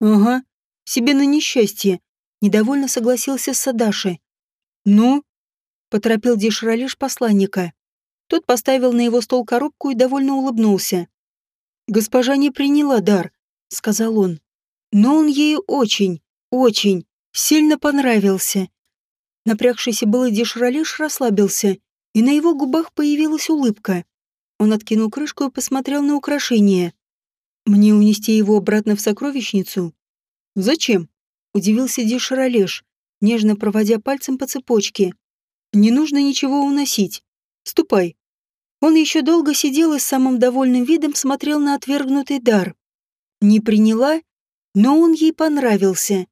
«Ага, себе на несчастье», — недовольно согласился Садаши. «Ну?» — поторопил Деширалиш посланника. Тот поставил на его стол коробку и довольно улыбнулся. «Госпожа не приняла дар», — сказал он. «Но он ей очень, очень, сильно понравился». Напрягшийся было Деширалиш расслабился, и на его губах появилась улыбка. Он откинул крышку и посмотрел на украшение. «Мне унести его обратно в сокровищницу?» «Зачем?» — удивился Дишаролеш, нежно проводя пальцем по цепочке. «Не нужно ничего уносить. Ступай». Он еще долго сидел и с самым довольным видом смотрел на отвергнутый дар. Не приняла, но он ей понравился.